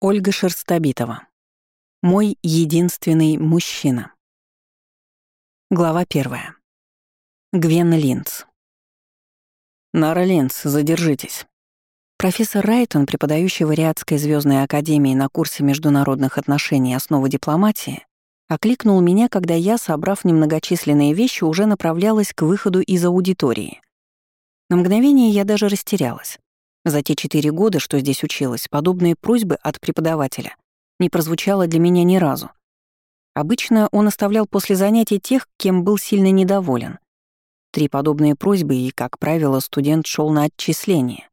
Ольга Шерстобитова. Мой единственный мужчина. Глава первая. Гвен Линц. Нара Линц, задержитесь. Профессор Райтон, преподающий в Ариадской звездной академии на курсе международных отношений и основы дипломатии, окликнул меня, когда я, собрав немногочисленные вещи, уже направлялась к выходу из аудитории. На мгновение я даже растерялась. За те четыре года, что здесь училась, подобные просьбы от преподавателя не прозвучало для меня ни разу. Обычно он оставлял после занятий тех, кем был сильно недоволен. Три подобные просьбы, и, как правило, студент шел на отчисление.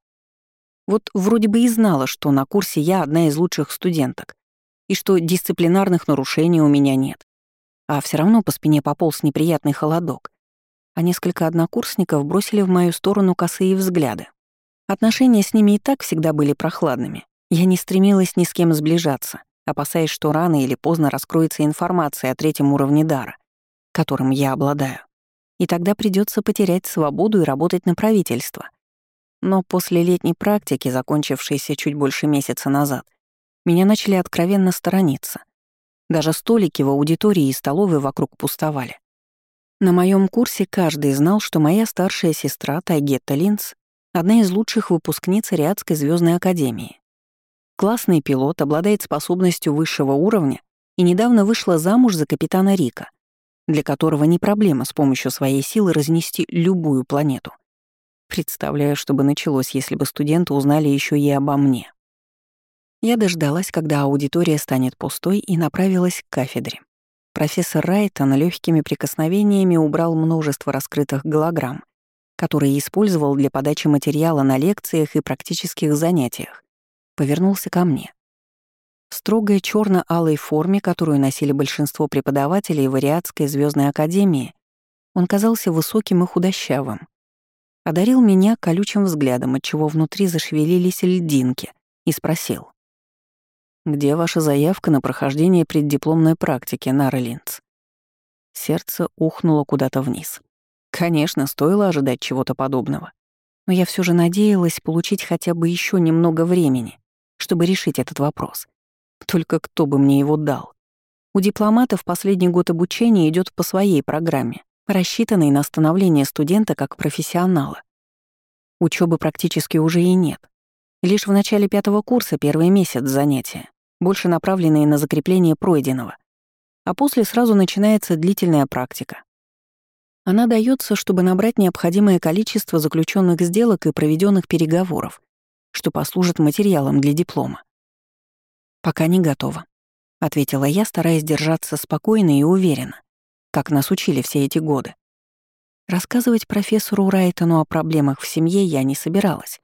Вот вроде бы и знала, что на курсе я одна из лучших студенток, и что дисциплинарных нарушений у меня нет. А все равно по спине пополз неприятный холодок, а несколько однокурсников бросили в мою сторону косые взгляды. Отношения с ними и так всегда были прохладными. Я не стремилась ни с кем сближаться, опасаясь, что рано или поздно раскроется информация о третьем уровне дара, которым я обладаю. И тогда придется потерять свободу и работать на правительство. Но после летней практики, закончившейся чуть больше месяца назад, меня начали откровенно сторониться. Даже столики в аудитории и столовой вокруг пустовали. На моем курсе каждый знал, что моя старшая сестра Тайгетта Линц одна из лучших выпускниц Ариадской звездной академии. Классный пилот, обладает способностью высшего уровня и недавно вышла замуж за капитана Рика, для которого не проблема с помощью своей силы разнести любую планету. Представляю, что бы началось, если бы студенты узнали еще и обо мне. Я дождалась, когда аудитория станет пустой, и направилась к кафедре. Профессор Райтон легкими прикосновениями убрал множество раскрытых голограмм, который использовал для подачи материала на лекциях и практических занятиях, повернулся ко мне. В строгой черно алой форме, которую носили большинство преподавателей в Ариадской звездной академии, он казался высоким и худощавым. Одарил меня колючим взглядом, отчего внутри зашевелились льдинки, и спросил. «Где ваша заявка на прохождение преддипломной практики, Нара Линц?» Сердце ухнуло куда-то вниз. Конечно, стоило ожидать чего-то подобного. Но я все же надеялась получить хотя бы еще немного времени, чтобы решить этот вопрос. Только кто бы мне его дал? У дипломатов последний год обучения идет по своей программе, рассчитанной на становление студента как профессионала. Учебы практически уже и нет. Лишь в начале пятого курса первый месяц занятия, больше направленные на закрепление пройденного. А после сразу начинается длительная практика, она дается, чтобы набрать необходимое количество заключенных сделок и проведенных переговоров, что послужит материалом для диплома. «Пока не готова», — ответила я, стараясь держаться спокойно и уверенно, как нас учили все эти годы. Рассказывать профессору Райтону о проблемах в семье я не собиралась.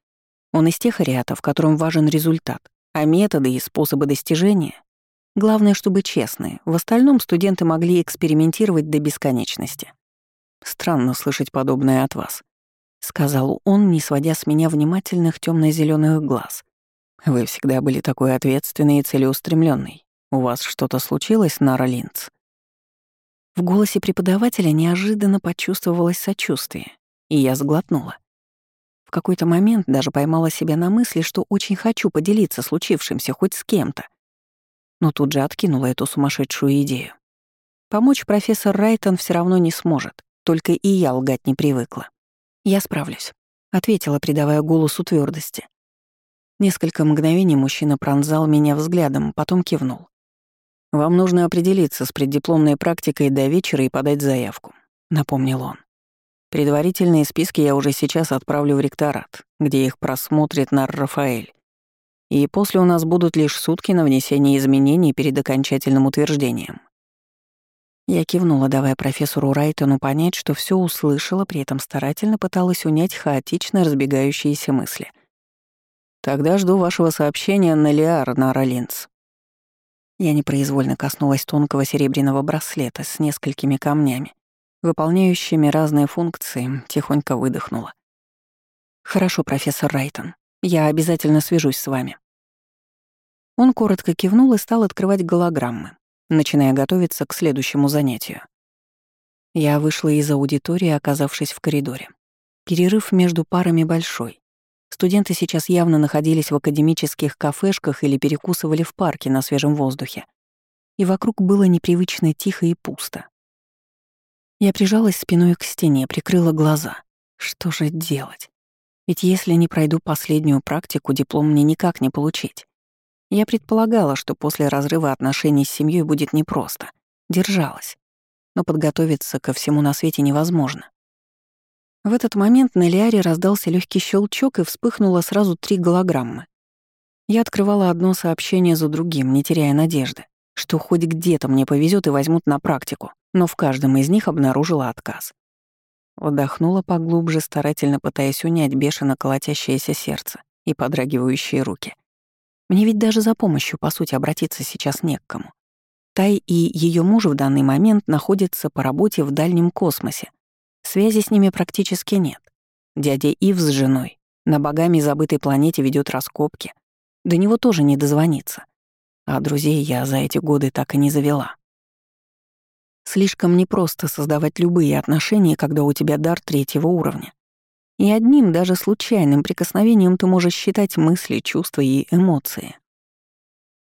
Он из тех ариатов, которым важен результат, а методы и способы достижения — главное, чтобы честные, в остальном студенты могли экспериментировать до бесконечности. Странно слышать подобное от вас», — сказал он, не сводя с меня внимательных темно зеленых глаз. «Вы всегда были такой ответственный и целеустремленный. У вас что-то случилось, Нара Линц?» В голосе преподавателя неожиданно почувствовалось сочувствие, и я сглотнула. В какой-то момент даже поймала себя на мысли, что очень хочу поделиться случившимся хоть с кем-то. Но тут же откинула эту сумасшедшую идею. Помочь профессор Райтон все равно не сможет. Только и я лгать не привыкла. «Я справлюсь», — ответила, придавая голосу твердости. Несколько мгновений мужчина пронзал меня взглядом, потом кивнул. «Вам нужно определиться с преддипломной практикой до вечера и подать заявку», — напомнил он. «Предварительные списки я уже сейчас отправлю в ректорат, где их просмотрит Нар Рафаэль. И после у нас будут лишь сутки на внесение изменений перед окончательным утверждением. Я кивнула, давая профессору Райтону понять, что все услышала, при этом старательно пыталась унять хаотично разбегающиеся мысли. «Тогда жду вашего сообщения на Лиар, на Ролинц». Я непроизвольно коснулась тонкого серебряного браслета с несколькими камнями, выполняющими разные функции, тихонько выдохнула. «Хорошо, профессор Райтон, я обязательно свяжусь с вами». Он коротко кивнул и стал открывать голограммы начиная готовиться к следующему занятию. Я вышла из аудитории, оказавшись в коридоре. Перерыв между парами большой. Студенты сейчас явно находились в академических кафешках или перекусывали в парке на свежем воздухе. И вокруг было непривычно тихо и пусто. Я прижалась спиной к стене, прикрыла глаза. Что же делать? Ведь если не пройду последнюю практику, диплом мне никак не получить. Я предполагала, что после разрыва отношений с семьей будет непросто. Держалась. Но подготовиться ко всему на свете невозможно. В этот момент на Лиаре раздался легкий щелчок и вспыхнуло сразу три голограммы. Я открывала одно сообщение за другим, не теряя надежды, что хоть где-то мне повезет и возьмут на практику, но в каждом из них обнаружила отказ. Вдохнула поглубже, старательно пытаясь унять бешено колотящееся сердце и подрагивающие руки. Мне ведь даже за помощью, по сути, обратиться сейчас не к кому. Тай и ее муж в данный момент находятся по работе в дальнем космосе. Связи с ними практически нет. Дядя Ив с женой на богами забытой планете ведет раскопки. До него тоже не дозвониться. А друзей я за эти годы так и не завела. Слишком непросто создавать любые отношения, когда у тебя дар третьего уровня. И одним, даже случайным прикосновением ты можешь считать мысли, чувства и эмоции.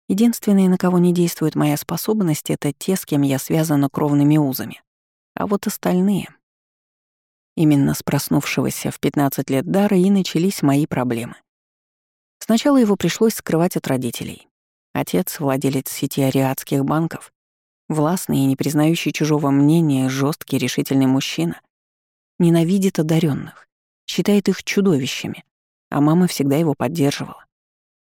Единственные, на кого не действует моя способность, это те, с кем я связана кровными узами. А вот остальные... Именно с проснувшегося в 15 лет дара и начались мои проблемы. Сначала его пришлось скрывать от родителей. Отец, владелец сети ариатских банков, властный и не признающий чужого мнения, жесткий, решительный мужчина, ненавидит одаренных считает их чудовищами, а мама всегда его поддерживала.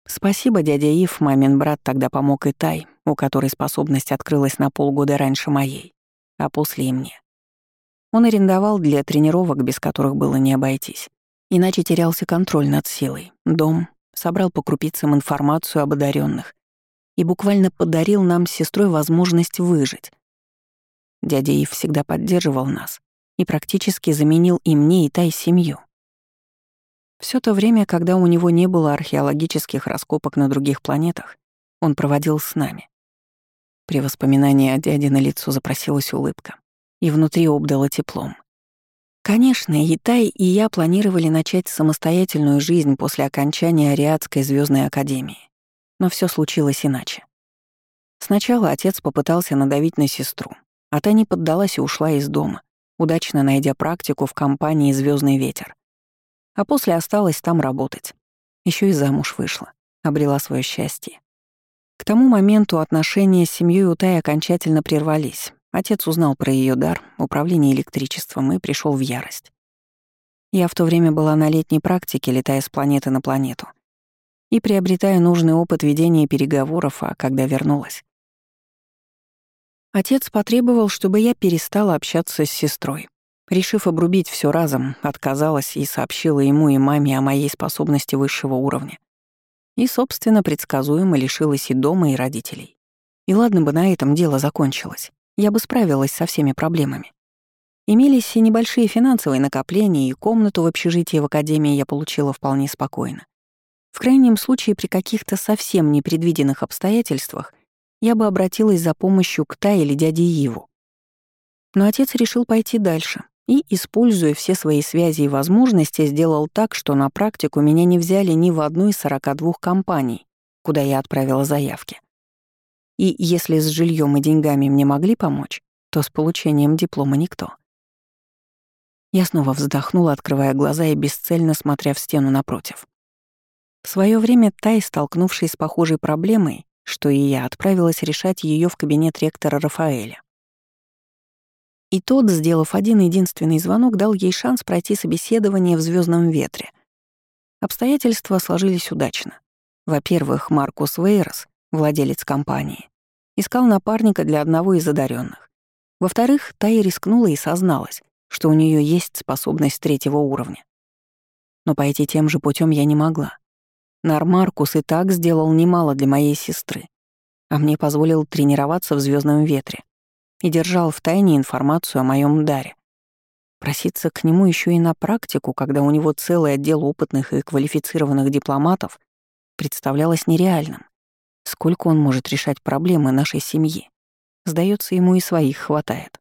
Спасибо, дядя Ив, мамин брат тогда помог и Тай, у которой способность открылась на полгода раньше моей, а после и мне. Он арендовал для тренировок, без которых было не обойтись. Иначе терялся контроль над силой, дом, собрал по крупицам информацию об одаренных и буквально подарил нам с сестрой возможность выжить. Дядя Ив всегда поддерживал нас и практически заменил и мне, и Тай семью. Все то время, когда у него не было археологических раскопок на других планетах, он проводил с нами. При воспоминании о дяде на лицо запросилась улыбка, и внутри обдала теплом. Конечно, и и я планировали начать самостоятельную жизнь после окончания Ариадской звездной академии. Но все случилось иначе. Сначала отец попытался надавить на сестру, а та не поддалась и ушла из дома, удачно найдя практику в компании Звездный ветер а после осталась там работать. Еще и замуж вышла, обрела свое счастье. К тому моменту отношения с семьей у Тай окончательно прервались. Отец узнал про ее дар, управление электричеством и пришел в ярость. Я в то время была на летней практике, летая с планеты на планету. И приобретая нужный опыт ведения переговоров, а когда вернулась. Отец потребовал, чтобы я перестала общаться с сестрой, Решив обрубить все разом, отказалась и сообщила ему и маме о моей способности высшего уровня. И, собственно, предсказуемо лишилась и дома, и родителей. И ладно бы на этом дело закончилось. Я бы справилась со всеми проблемами. Имелись и небольшие финансовые накопления, и комнату в общежитии в академии я получила вполне спокойно. В крайнем случае, при каких-то совсем непредвиденных обстоятельствах я бы обратилась за помощью к Та или дяде Иву. Но отец решил пойти дальше и, используя все свои связи и возможности, сделал так, что на практику меня не взяли ни в одну из 42 компаний, куда я отправила заявки. И если с жильем и деньгами мне могли помочь, то с получением диплома никто. Я снова вздохнула, открывая глаза и бесцельно смотря в стену напротив. В свое время Тай, столкнувшись с похожей проблемой, что и я, отправилась решать ее в кабинет ректора Рафаэля. И тот, сделав один единственный звонок, дал ей шанс пройти собеседование в звездном ветре. Обстоятельства сложились удачно. Во-первых, Маркус Вейрос, владелец компании, искал напарника для одного из одаренных. Во-вторых, Тай рискнула и созналась, что у нее есть способность третьего уровня. Но пойти тем же путем я не могла. Нар Маркус и так сделал немало для моей сестры, а мне позволил тренироваться в звездном ветре и держал в тайне информацию о моем даре. Проситься к нему еще и на практику, когда у него целый отдел опытных и квалифицированных дипломатов, представлялось нереальным. Сколько он может решать проблемы нашей семьи? Сдается ему и своих хватает.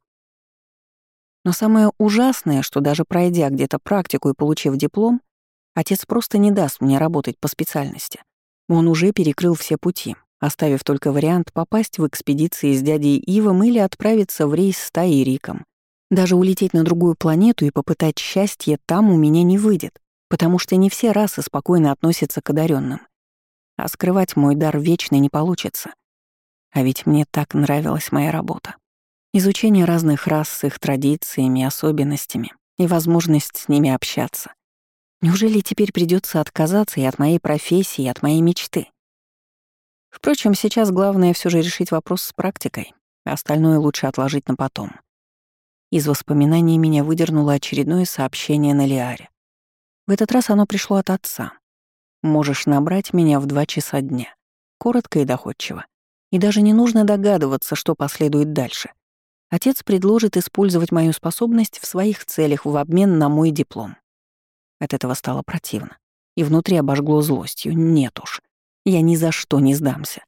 Но самое ужасное, что даже пройдя где-то практику и получив диплом, Отец просто не даст мне работать по специальности. Он уже перекрыл все пути, оставив только вариант попасть в экспедиции с дядей Ивом или отправиться в рейс с Таей Риком. Даже улететь на другую планету и попытать счастье там у меня не выйдет, потому что не все расы спокойно относятся к одаренным. А скрывать мой дар вечно не получится. А ведь мне так нравилась моя работа. Изучение разных рас с их традициями, особенностями и возможность с ними общаться. Неужели теперь придется отказаться и от моей профессии, и от моей мечты? Впрочем, сейчас главное все же решить вопрос с практикой, а остальное лучше отложить на потом. Из воспоминаний меня выдернуло очередное сообщение на Лиаре. В этот раз оно пришло от отца. «Можешь набрать меня в два часа дня». Коротко и доходчиво. И даже не нужно догадываться, что последует дальше. Отец предложит использовать мою способность в своих целях в обмен на мой диплом. От этого стало противно. И внутри обожгло злостью. Нет уж. Я ни за что не сдамся.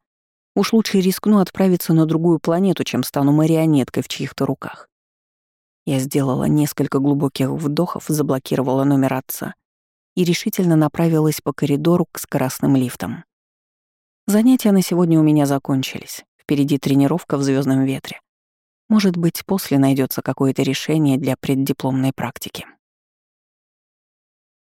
Уж лучше рискну отправиться на другую планету, чем стану марионеткой в чьих-то руках. Я сделала несколько глубоких вдохов, заблокировала номер отца и решительно направилась по коридору к скоростным лифтам. Занятия на сегодня у меня закончились. Впереди тренировка в звездном ветре. Может быть, после найдется какое-то решение для преддипломной практики.